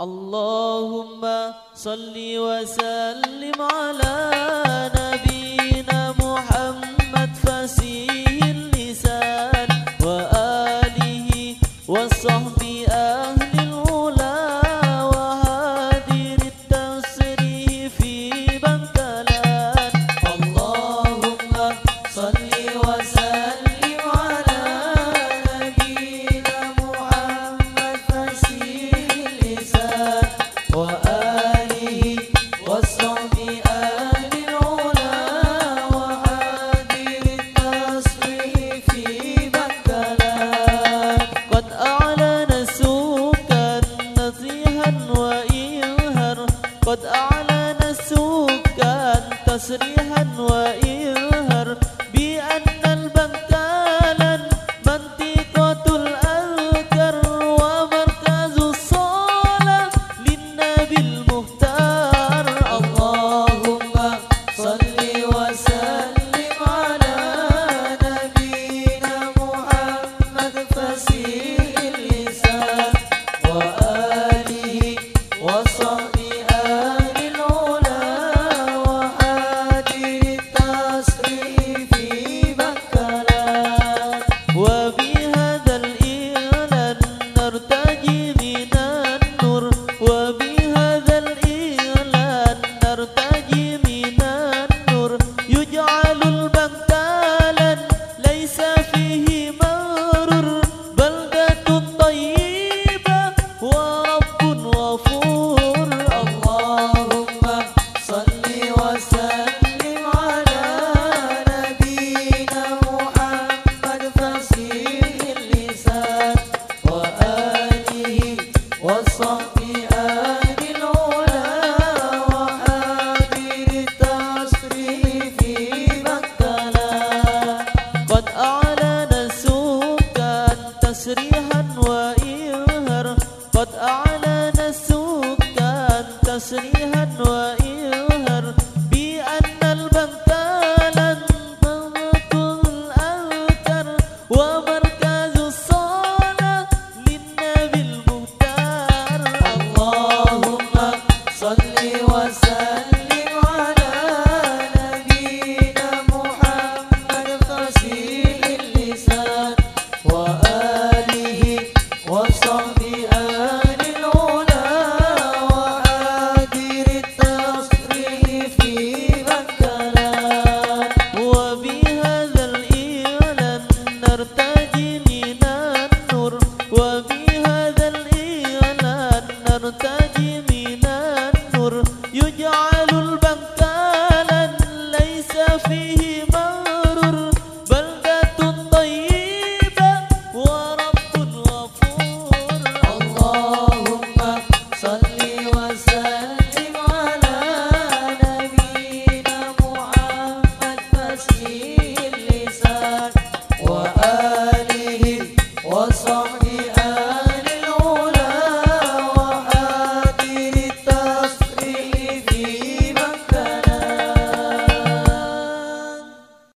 اللهم صل وسلم على نبينا محمد فسيح اللسان وآله وصحب أهل قد أعلن السكان تسريحا وإيمانا تسريها وإيهر بأن البنك لن تنطق الأوتار ومركز الصلاة للنبي المختار. اللهم صل وسلم على نبينا محمد فصيح اللسان وآله وصحبه وبهذا الإيمان نرتجي